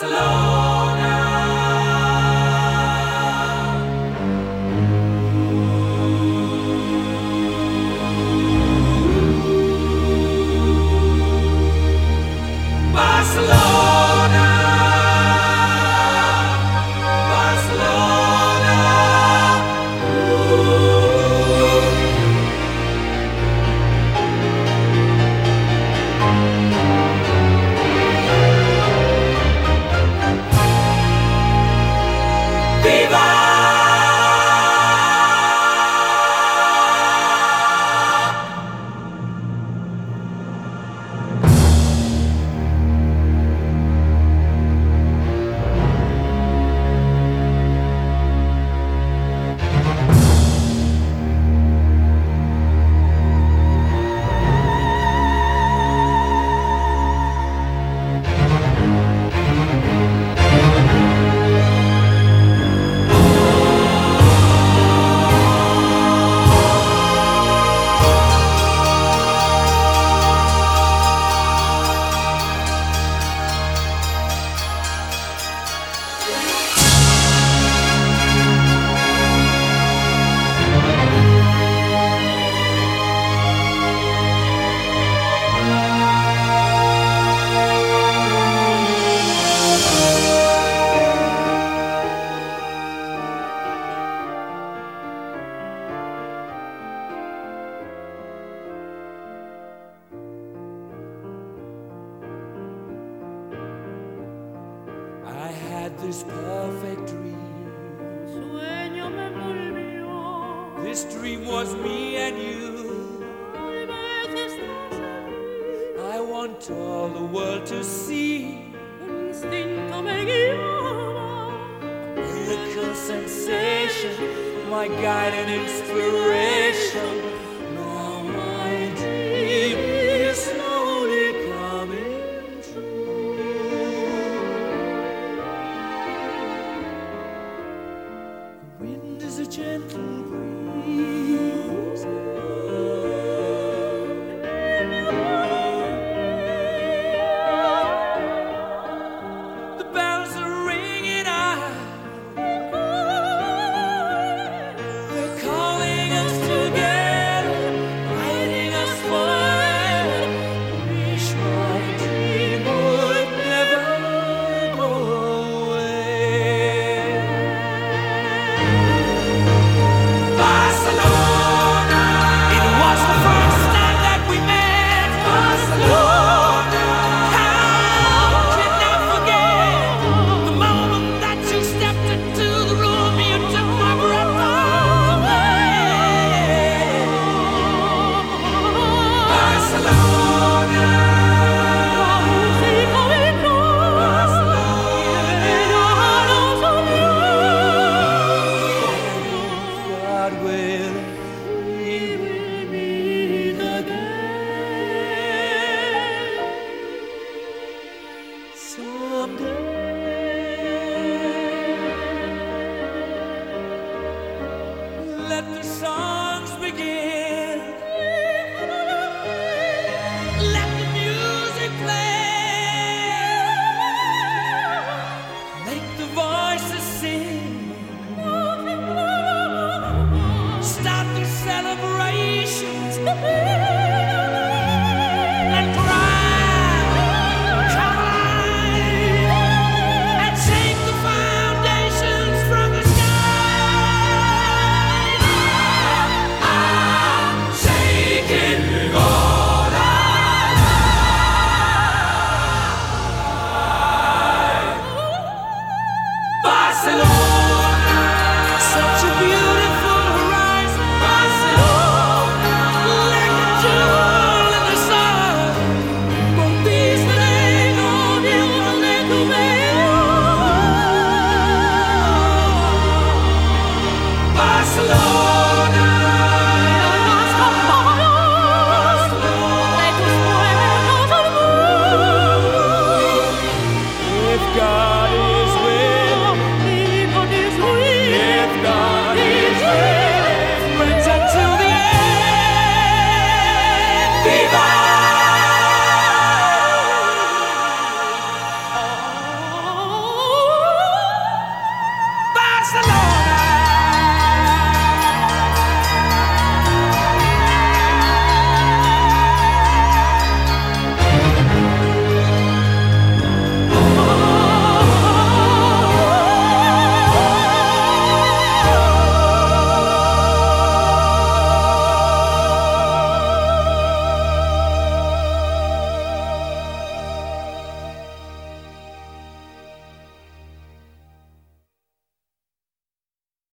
Barcelona. This perfect dream. Sueño me envolvió. This dream was me and you. Tal vez estás aquí. I want all the world to see. El instinto me guiaba. Miracle sensation, my guide and inspiration. Woohoo!